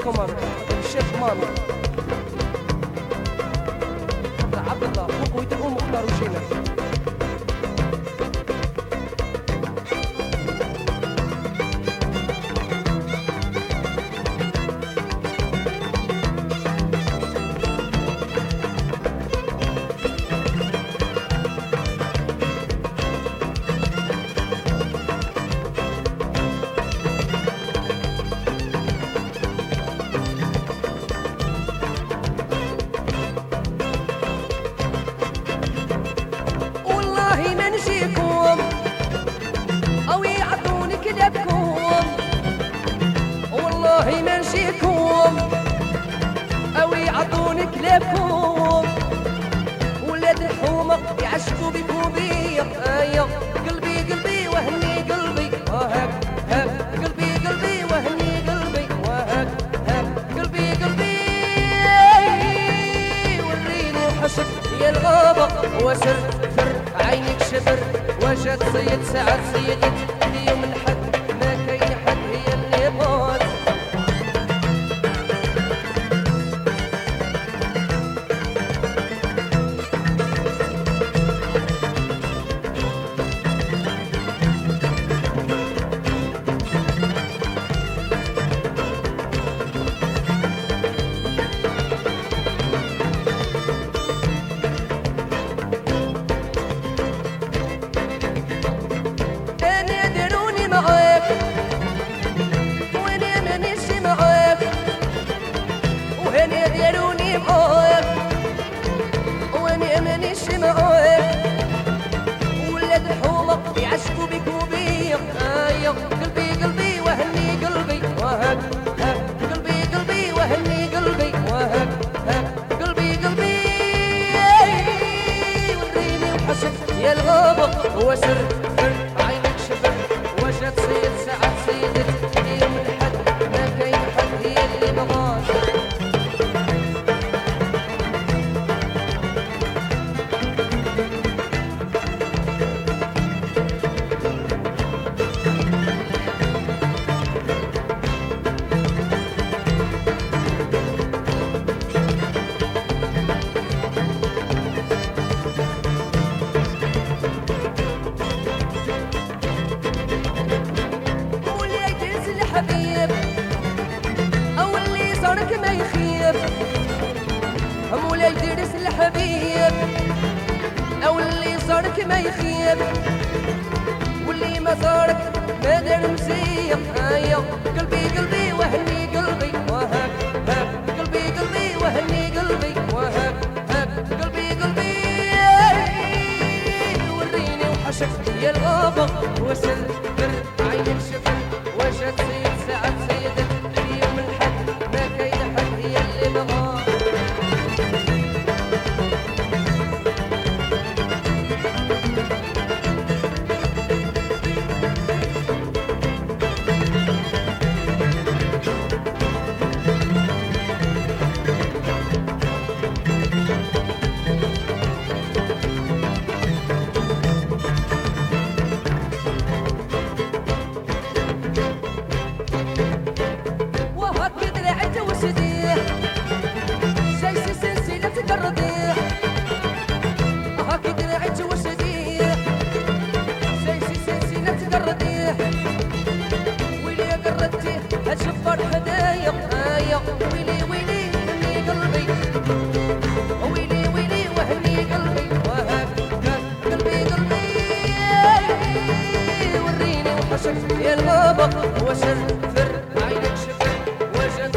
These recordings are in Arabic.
مامي الشيخ مامي عبد الله وقويت الام اختار وشينا نجيكم أو يعطوني كلابكم. ولاد الحومة يعشقوا بكم بيا. ايا قلبي قلبي وهني قلبي. وهك هك قلبي قلبي وهني قلبي. وهك هك قلبي وريني وحشك يا الغابة. وسر فر عينك شبر. وجد سيد سعد سيدك shimmer مولاي يدرس الحبيب أو اللي صارك ما يخيب واللي ما صارك ما دار مسيب ايا قلبي قلبي وهني قلبي وهك هك قلبي قلبي وهني قلبي وهك هك قلبي قلبي وريني وحشك يا الغابة وسل بر عينك شفر وجد وحشك يا الغابة وسر فر عينك شفر وجد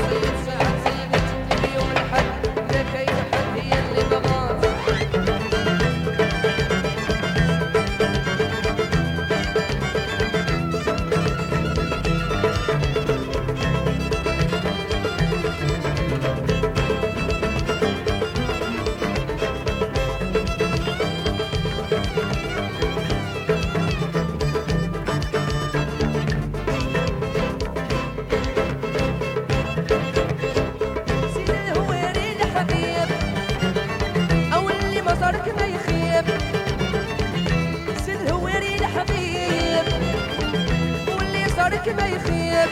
صارك ما يخيب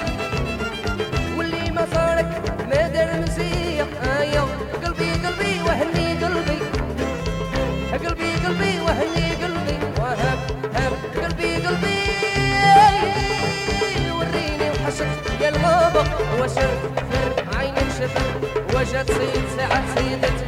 واللي ما صارك ما دار مزيح آيا قلبي قلبي وهني قلبي. قلبي قلبي وهني قلبي. وهب هب. قلبي قلبي. وريني وحشت يا الغابة. وشرف عيني شفت وجت سيد ساعة سيدتي